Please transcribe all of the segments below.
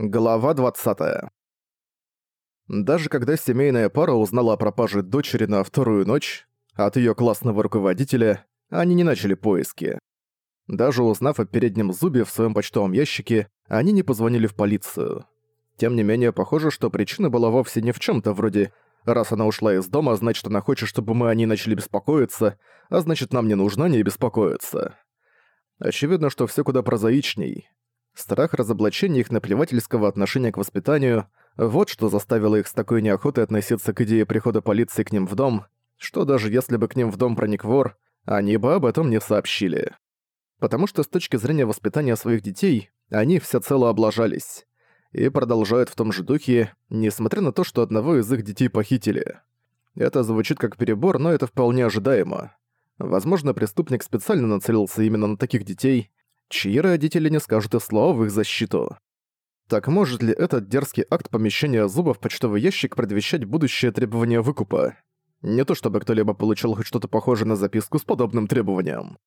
Глава 20. Даже когда семейная пара узнала о пропаже дочери на вторую ночь от её классного руководителя, они не начали поиски. Даже узнав о переднем зубе в своём почтовом ящике, они не позвонили в полицию. Тем не менее, похоже, что причина была вовсе не в чём-то вроде «раз она ушла из дома, значит, она хочет, чтобы мы о ней начали беспокоиться, а значит, нам не нужно о ней беспокоиться». Очевидно, что всё куда прозаичней. Страх разоблачения их наплевательского отношения к воспитанию – вот что заставило их с такой неохотой относиться к идее прихода полиции к ним в дом, что даже если бы к ним в дом проник вор, они бы об этом не сообщили. Потому что с точки зрения воспитания своих детей, они всецело облажались. И продолжают в том же духе, несмотря на то, что одного из их детей похитили. Это звучит как перебор, но это вполне ожидаемо. Возможно, преступник специально нацелился именно на таких детей, чьи родители не скажут и слова в их защиту. Так может ли этот дерзкий акт помещения зубов в почтовый ящик предвещать будущее требование выкупа? Не то чтобы кто-либо получил хоть что-то похожее на записку с подобным требованием.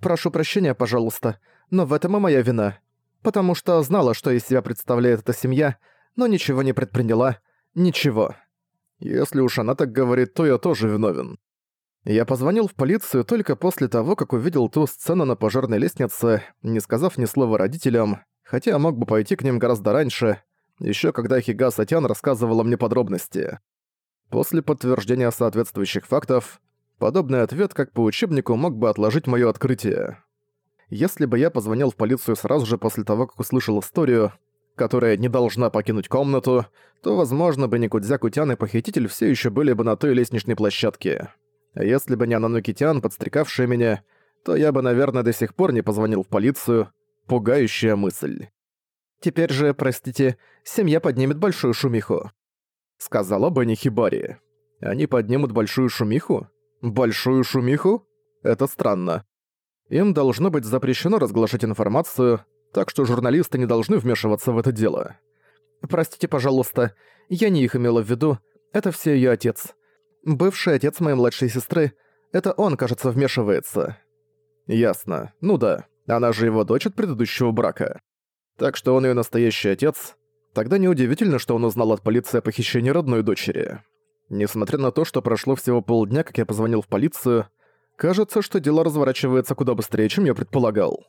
«Прошу прощения, пожалуйста, но в этом и моя вина. Потому что знала, что из себя представляет эта семья, но ничего не предприняла. Ничего. Если уж она так говорит, то я тоже виновен. Я позвонил в полицию только после того, как увидел ту сцену на пожарной лестнице, не сказав ни слова родителям, хотя мог бы пойти к ним гораздо раньше, еще когда Хига Сатян рассказывала мне подробности. После подтверждения соответствующих фактов, подобный ответ, как по учебнику, мог бы отложить моё открытие. Если бы я позвонил в полицию сразу же после того, как услышал историю, которая не должна покинуть комнату, то, возможно, бы Никудзя Кутян и похититель все еще были бы на той лестничной площадке. Если бы не Ананукитян, подстрекавшая меня, то я бы, наверное, до сих пор не позвонил в полицию. Пугающая мысль. «Теперь же, простите, семья поднимет большую шумиху», — сказала Бенни Хибари. «Они поднимут большую шумиху? Большую шумиху? Это странно. Им должно быть запрещено разглашать информацию, так что журналисты не должны вмешиваться в это дело». «Простите, пожалуйста, я не их имела в виду. Это все ее отец. Бывший отец моей младшей сестры. Это он, кажется, вмешивается». «Ясно. Ну да, она же его дочь от предыдущего брака. Так что он ее настоящий отец. Тогда неудивительно, что он узнал от полиции о похищении родной дочери. Несмотря на то, что прошло всего полдня, как я позвонил в полицию, кажется, что дело разворачивается куда быстрее, чем я предполагал.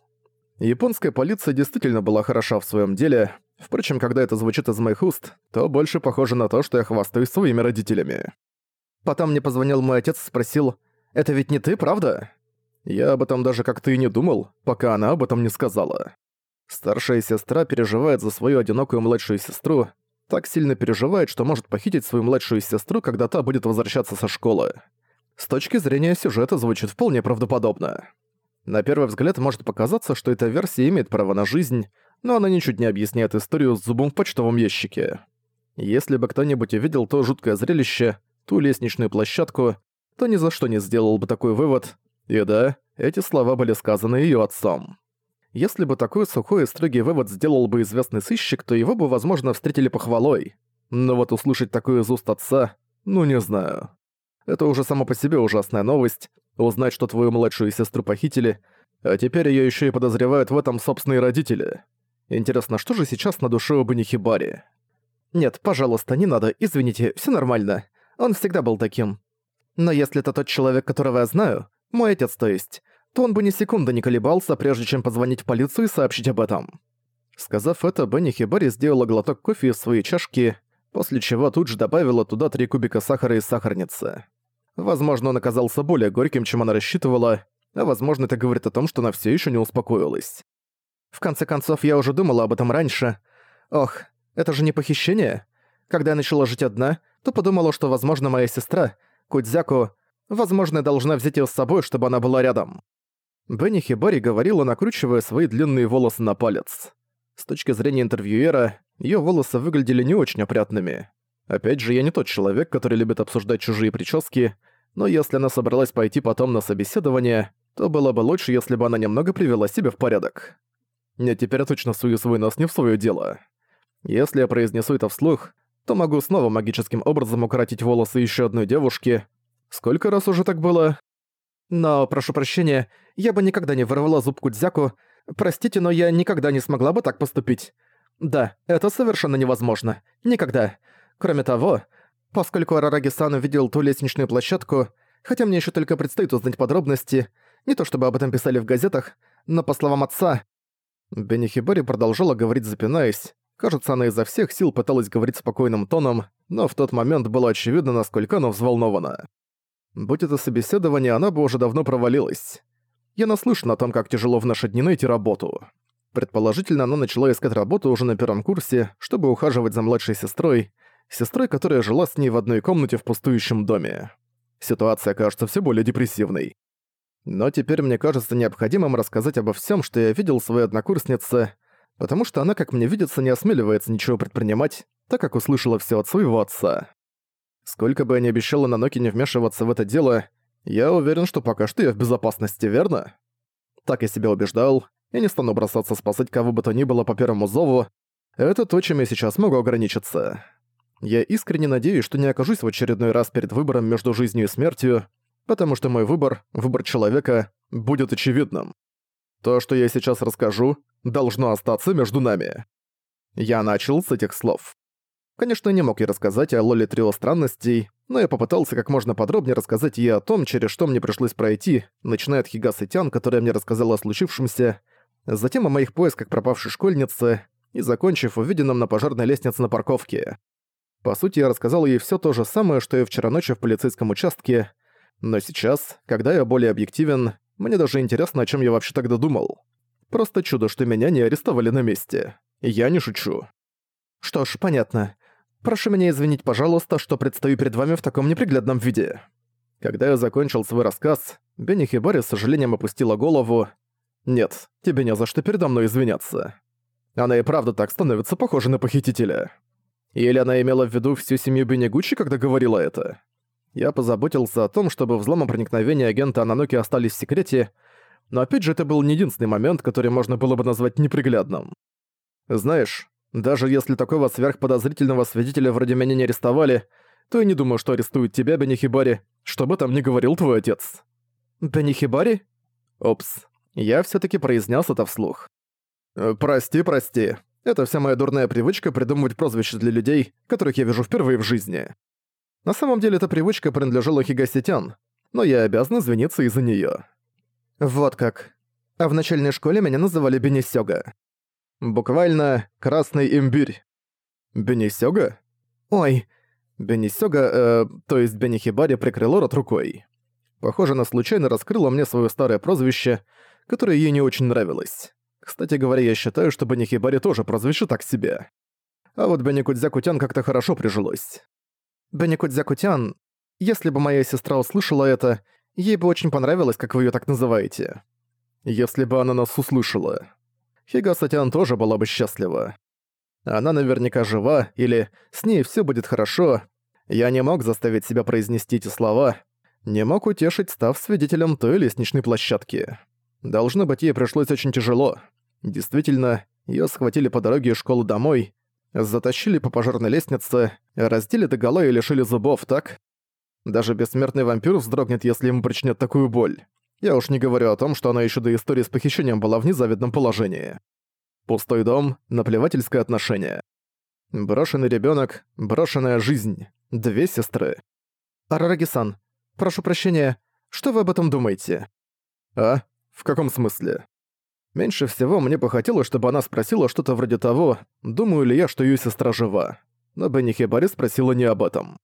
Японская полиция действительно была хороша в своем деле, впрочем, когда это звучит из моих уст, то больше похоже на то, что я хвастаюсь своими родителями. Потом мне позвонил мой отец и спросил, «Это ведь не ты, правда?» Я об этом даже как-то и не думал, пока она об этом не сказала. Старшая сестра переживает за свою одинокую младшую сестру, так сильно переживает, что может похитить свою младшую сестру, когда та будет возвращаться со школы. С точки зрения сюжета звучит вполне правдоподобно. На первый взгляд может показаться, что эта версия имеет право на жизнь, но она ничуть не объясняет историю с зубом в почтовом ящике. Если бы кто-нибудь увидел то жуткое зрелище, ту лестничную площадку, то ни за что не сделал бы такой вывод. И да, эти слова были сказаны её отцом. Если бы такой сухой и строгий вывод сделал бы известный сыщик, то его бы, возможно, встретили похвалой. Но вот услышать такое из уст отца, ну не знаю. Это уже само по себе ужасная новость. Узнать, что твою младшую сестру похитили, а теперь её ещё и подозревают в этом собственные родители. Интересно, что же сейчас на душе у Банихибари? Нет, пожалуйста, не надо, извините, всё нормально. Он всегда был таким. Но если это тот человек, которого я знаю, мой отец, то есть, то он бы ни секунды не колебался, прежде чем позвонить в полицию и сообщить об этом. Сказав это, Бенни Хибари сделала глоток кофе из своей чашки, после чего тут же добавила туда три кубика сахара из сахарницы. Возможно, он оказался более горьким, чем она рассчитывала, а возможно, это говорит о том, что она все еще не успокоилась. В конце концов, я уже думала об этом раньше. Ох, это же не похищение. Когда я начала жить одна, то подумала, что, возможно, моя сестра, Кудзяку, возможно, я должна взять ее с собой, чтобы она была рядом. Бенни Хибари говорила, накручивая свои длинные волосы на палец. С точки зрения интервьюера, её волосы выглядели не очень опрятными. Опять же, я не тот человек, который любит обсуждать чужие прически, но если она собралась пойти потом на собеседование, то было бы лучше, если бы она немного привела себя в порядок. Я теперь точно сую свой нос не в своё дело. Если я произнесу это вслух, то могу снова магическим образом укоротить волосы ещё одной девушки. Сколько раз уже так было? Но, прошу прощения, я бы никогда не вырвала зуб Кудзяку. Простите, но я никогда не смогла бы так поступить. Да, это совершенно невозможно. Никогда. Кроме того, поскольку Арараги-сан увидел ту лестничную площадку, хотя мне еще только предстоит узнать подробности, не то чтобы об этом писали в газетах, но по словам отца... Бенихибари продолжала говорить запинаясь. Кажется, она изо всех сил пыталась говорить спокойным тоном, но в тот момент было очевидно, насколько она взволнована. Будь это собеседование, она бы уже давно провалилась. Я наслышан о том, как тяжело в наши дни найти работу. Предположительно, она начала искать работу уже на первом курсе, чтобы ухаживать за младшей сестрой, сестрой, которая жила с ней в одной комнате в пустующем доме. Ситуация кажется все более депрессивной. Но теперь мне кажется необходимым рассказать обо всем, что я видел своей однокурснице, потому что она, как мне видится, не осмеливается ничего предпринимать, так как услышала все от своего отца. Сколько бы я ни обещала Наноки не вмешиваться в это дело, я уверен, что пока что я в безопасности, верно? Так я себя убеждал, я не стану бросаться спасать кого бы то ни было по первому зову, это то, чем я сейчас могу ограничиться. Я искренне надеюсь, что не окажусь в очередной раз перед выбором между жизнью и смертью, потому что мой выбор, выбор человека, будет очевидным. То, что я сейчас расскажу, должно остаться между нами. Я начал с этих слов. Конечно, не мог я рассказать о Лоле Трио странностей, но я попытался как можно подробнее рассказать ей о том, через что мне пришлось пройти, начиная от Хигасы Тян, которая мне рассказала о случившемся, затем о моих поисках пропавшей школьницы и закончив увиденным на пожарной лестнице на парковке. По сути, я рассказал ей все то же самое, что и вчера ночью в полицейском участке, но сейчас, когда я более объективен, мне даже интересно, о чем я вообще тогда думал. Просто чудо, что меня не арестовали на месте. Я не шучу. Что ж, понятно. Прошу меня извинить, пожалуйста, что предстаю перед вами в таком неприглядном виде. Когда я закончил свой рассказ, Бенни Хибари с сожалением опустила голову. «Нет, тебе не за что передо мной извиняться. Она и правда так становится похожа на похитителя. Или она имела в виду всю семью Бенегучи, когда говорила это? Я позаботился о том, чтобы взломом проникновения агента Ананоки остались в секрете, но опять же это был не единственный момент, который можно было бы назвать неприглядным. Знаешь, даже если такого сверхподозрительного свидетеля вроде меня не арестовали, то я не думаю, что арестуют тебя, Бенихибари, что бы там ни говорил твой отец. Бенихибари? Опс. Я все таки произнес это вслух. «Э, «Прости, прости. Это вся моя дурная привычка придумывать прозвища для людей, которых я вижу впервые в жизни. На самом деле эта привычка принадлежала Хигаситян, но я обязан извиниться из-за неё. Вот как. А в начальной школе меня называли Бенисёга. Буквально «красный имбирь». Бенисёга? Ой. Бенисёга, э, то есть Бенихибари прикрыл рот рукой. Похоже, она случайно раскрыла мне своё старое прозвище, которое ей не очень нравилось. Кстати говоря, я считаю, что Бенихибари тоже прозвище так себе. А вот Беникудзякутян как-то хорошо прижилось. Бенникудзякутян, если бы моя сестра услышала это, ей бы очень понравилось, как вы её так называете. Если бы она нас услышала. Хигасатян тоже была бы счастлива. Она наверняка жива, или «с ней всё будет хорошо». Я не мог заставить себя произнести эти слова, не мог утешить, став свидетелем той лестничной площадки. Должно быть, ей пришлось очень тяжело. Действительно, её схватили по дороге из школы домой, Затащили по пожарной лестнице, раздели догола и лишили зубов, так? Даже бессмертный вампир вздрогнет, если ему причинят такую боль. Я уж не говорю о том, что она еще до истории с похищением была в незавидном положении. Пустой дом, наплевательское отношение. Брошенный ребенок, брошенная жизнь. Две сестры. Арараги-сан, прошу прощения, что вы об этом думаете? А? В каком смысле? Меньше всего мне бы хотелось, чтобы она спросила что-то вроде того, думаю ли я, что её сестра жива. Но Бенни Хибари спросила не об этом.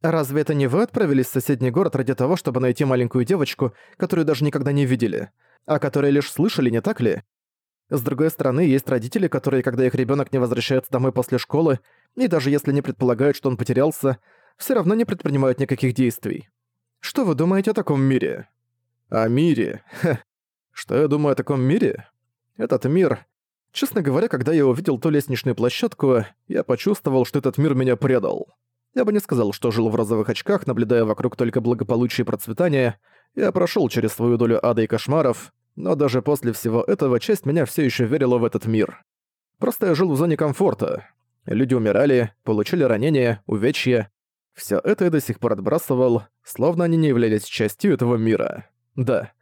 «Разве это не вы отправились в соседний город ради того, чтобы найти маленькую девочку, которую даже никогда не видели, а которую лишь слышали, не так ли? С другой стороны, есть родители, которые, когда их ребёнок не возвращается домой после школы, и даже если не предполагают, что он потерялся, всё равно не предпринимают никаких действий. Что вы думаете о таком мире?» «О мире? Хе, что я думаю о таком мире? Этот мир... Честно говоря, когда я увидел ту лестничную площадку, я почувствовал, что этот мир меня предал. Я бы не сказал, что жил в розовых очках, наблюдая вокруг только благополучие и процветание. Я прошел через свою долю ада и кошмаров, но даже после всего этого часть меня все еще верила в этот мир. Просто я жил в зоне комфорта. Люди умирали, получили ранения, увечья. Все это я до сих пор отбрасывал, словно они не являлись частью этого мира. Да,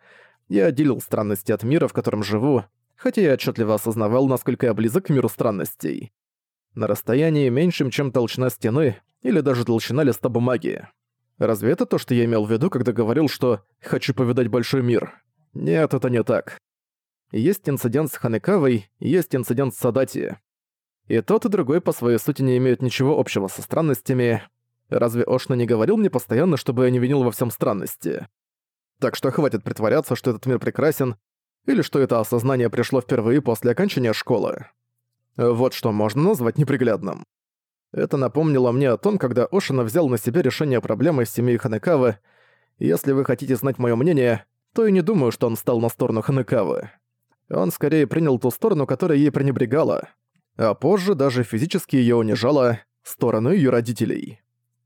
я отделил странности от мира, в котором живу, хотя я отчетливо осознавал, насколько я близок к миру странностей. На расстоянии меньшем, чем толщина стены, или даже толщина листа бумаги. Разве это то, что я имел в виду, когда говорил, что «хочу повидать большой мир»? Нет, это не так. Есть инцидент с Ханекавой, есть инцидент с Садати. И тот, и другой по своей сути не имеют ничего общего со странностями. Разве Ошна не говорил мне постоянно, чтобы я не винил во всем странности? Так что хватит притворяться, что этот мир прекрасен, или что это осознание пришло впервые после окончания школы. Вот что можно назвать неприглядным. Это напомнило мне о том, когда Ошина взял на себя решение проблемы с семьей Ханекавы. Если вы хотите знать моё мнение, то и не думаю, что он стал на сторону Ханекавы. Он скорее принял ту сторону, которая ей пренебрегала, а позже даже физически её унижала сторону её родителей.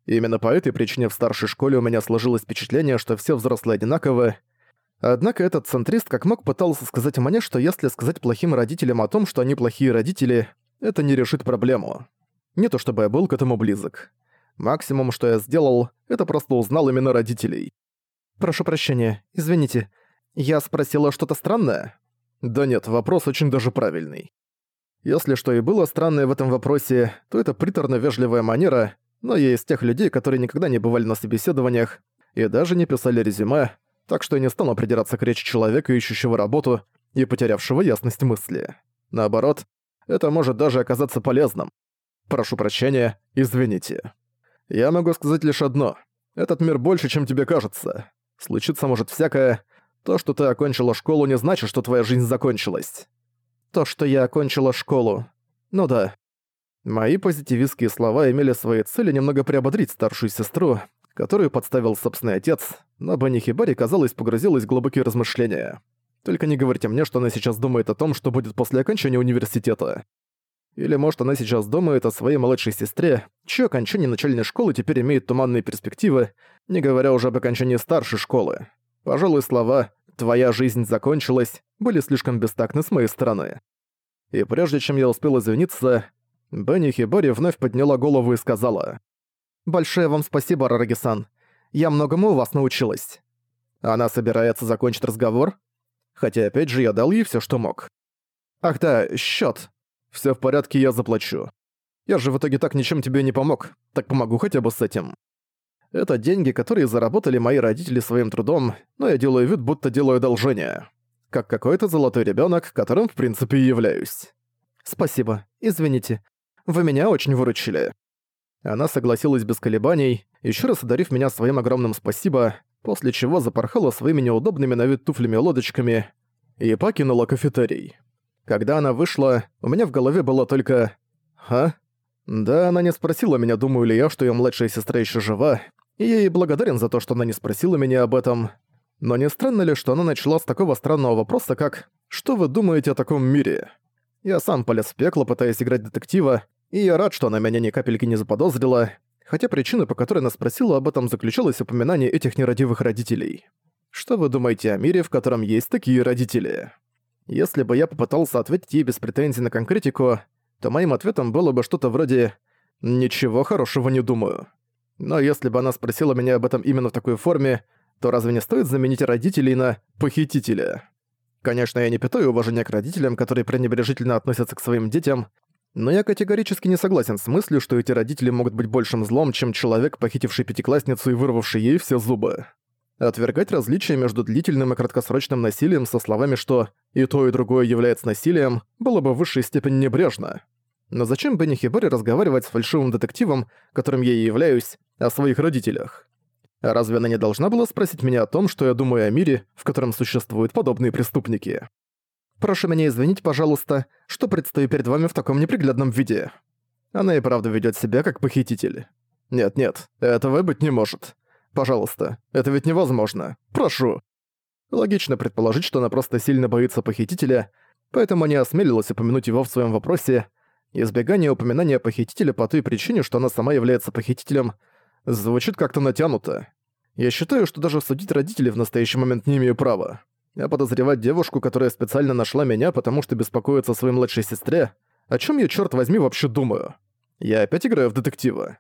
Именно по этой причине в старшей школе у меня сложилось впечатление, что все взрослые одинаковы, Однако этот центрист как мог пытался сказать мне, что если сказать плохим родителям о том, что они плохие родители, это не решит проблему. Не то чтобы я был к этому близок. Максимум, что я сделал, это просто узнал именно родителей. «Прошу прощения, извините, я спросила что-то странное?» Да нет, вопрос очень даже правильный. Если что и было странное в этом вопросе, то это приторно-вежливая манера, но я из тех людей, которые никогда не бывали на собеседованиях и даже не писали резюме, так что я не стану придираться к речи человека, ищущего работу и потерявшего ясность мысли. Наоборот, это может даже оказаться полезным. Прошу прощения, извините. Я могу сказать лишь одно. Этот мир больше, чем тебе кажется. Случиться может всякое. То, что ты окончила школу, не значит, что твоя жизнь закончилась. То, что я окончила школу. Ну да. Мои позитивистские слова имели своей цели немного приободрить старшую сестру, которую подставил собственный отец, но Бенни Хибари, казалось, погрузилась в глубокие размышления. Только не говорите мне, что она сейчас думает о том, что будет после окончания университета. Или, может, она сейчас думает о своей младшей сестре, чье окончание начальной школы теперь имеет туманные перспективы, не говоря уже об окончании старшей школы. Пожалуй, слова «твоя жизнь закончилась» были слишком бестактны с моей стороны. И прежде чем я успел извиниться, Бенни Хибари вновь подняла голову и сказала «Большое вам спасибо, Рараги-сан. Я многому у вас научилась». Она собирается закончить разговор? Хотя опять же я дал ей все, что мог. «Ах да, счет. Все в порядке, я заплачу. Я же в итоге так ничем тебе не помог, так помогу хотя бы с этим». Это деньги, которые заработали мои родители своим трудом, но я делаю вид, будто делаю одолжение. Как какой-то золотой ребенок, которым в принципе и являюсь. Спасибо, извините. Вы меня очень выручили. Она согласилась без колебаний, еще раз одарив меня своим огромным спасибо, после чего запорхала своими неудобными на вид туфлями-лодочками и покинула кафетерий. Когда она вышла, у меня в голове было только «Ха?» Да, она не спросила меня, думаю ли я, что её младшая сестра ещё жива, и я ей благодарен за то, что она не спросила меня об этом. Но не странно ли, что она начала с такого странного вопроса, как «Что вы думаете о таком мире?» Я сам полез в пекло, пытаясь играть детектива, и я рад, что она меня ни капельки не заподозрила, хотя причина, по которой она спросила об этом, заключалась в упоминании этих нерадивых родителей. Что вы думаете о мире, в котором есть такие родители? Если бы я попытался ответить ей без претензий на конкретику, то моим ответом было бы что-то вроде «ничего хорошего не думаю». Но если бы она спросила меня об этом именно в такой форме, то разве не стоит заменить родителей на «похитителя»? Конечно, я не питаю уважения к родителям, которые пренебрежительно относятся к своим детям, но я категорически не согласен с мыслью, что эти родители могут быть большим злом, чем человек, похитивший пятиклассницу и вырвавший ей все зубы. Отвергать различия между длительным и краткосрочным насилием со словами, что «и то, и другое является насилием», было бы в высшей степени небрежно. Но зачем Бенни Хибари разговаривать с фальшивым детективом, которым я и являюсь, о своих родителях? Разве она не должна была спросить меня о том, что я думаю о мире, в котором существуют подобные преступники? Прошу меня извинить, пожалуйста, что предстаю перед вами в таком неприглядном виде. Она и правда ведёт себя как похититель. Нет-нет, этого быть не может. Пожалуйста, это ведь невозможно. Прошу. Логично предположить, что она просто сильно боится похитителя, поэтому не осмелилась упомянуть его в своём вопросе. Избегание упоминания похитителя по той причине, что она сама является похитителем, звучит как-то натянуто. Я считаю, что даже судить родителей в настоящий момент не имею права. А подозревать девушку, которая специально нашла меня, потому что беспокоится о своей младшей сестре, о чем я, черт возьми, вообще думаю? Я опять играю в детектива.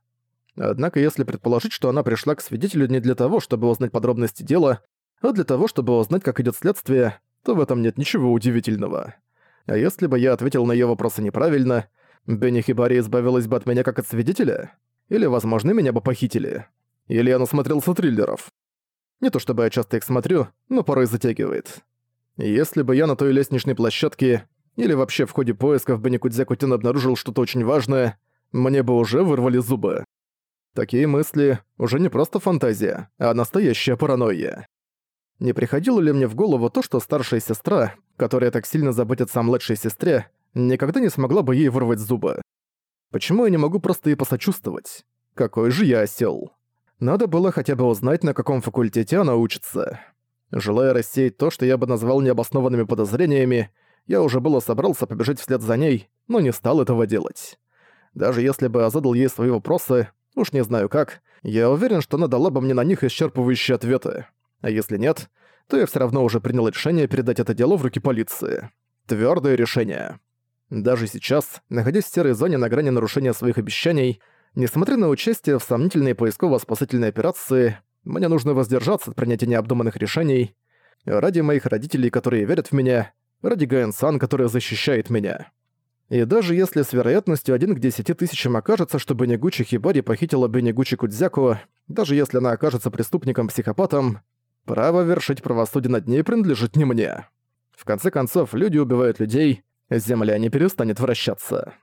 Однако, если предположить, что она пришла к свидетелю не для того, чтобы узнать подробности дела, а для того, чтобы узнать, как идет следствие, то в этом нет ничего удивительного. А если бы я ответил на её вопросы неправильно, Бенни Хибари избавилась бы от меня как от свидетеля? Или, возможно, меня бы похитили? Или я насмотрелся триллеров? Не то чтобы я часто их смотрю, но порой затягивает. Если бы я на той лестничной площадке или вообще в ходе поисков Бенникудзяку-тен обнаружил что-то очень важное, мне бы уже вырвали зубы. Такие мысли уже не просто фантазия, а настоящая паранойя. Не приходило ли мне в голову то, что старшая сестра, которая так сильно заботится о младшей сестре, никогда не смогла бы ей вырвать зубы? Почему я не могу просто ей посочувствовать? Какой же я осел? Надо было хотя бы узнать, на каком факультете она учится. Желая рассеять то, что я бы назвал необоснованными подозрениями, я уже было собрался побежать вслед за ней, но не стал этого делать. Даже если бы я задал ей свои вопросы, уж не знаю как, я уверен, что она дала бы мне на них исчерпывающие ответы. А если нет, то я все равно уже принял решение передать это дело в руки полиции. Твердое решение. Даже сейчас, находясь в серой зоне на грани нарушения своих обещаний, несмотря на участие в сомнительной поисково-спасательной операции, мне нужно воздержаться от принятия необдуманных решений ради моих родителей, которые верят в меня, ради Гаэн-сан, которая защищает меня. И даже если с вероятностью 1 к 10 тысячам окажется, что Бенегучи Хибари похитила Бенегучи Кудзяку, даже если она окажется преступником-психопатом, право вершить правосудие над ней принадлежит не мне. В конце концов, люди убивают людей, земля не перестанет вращаться.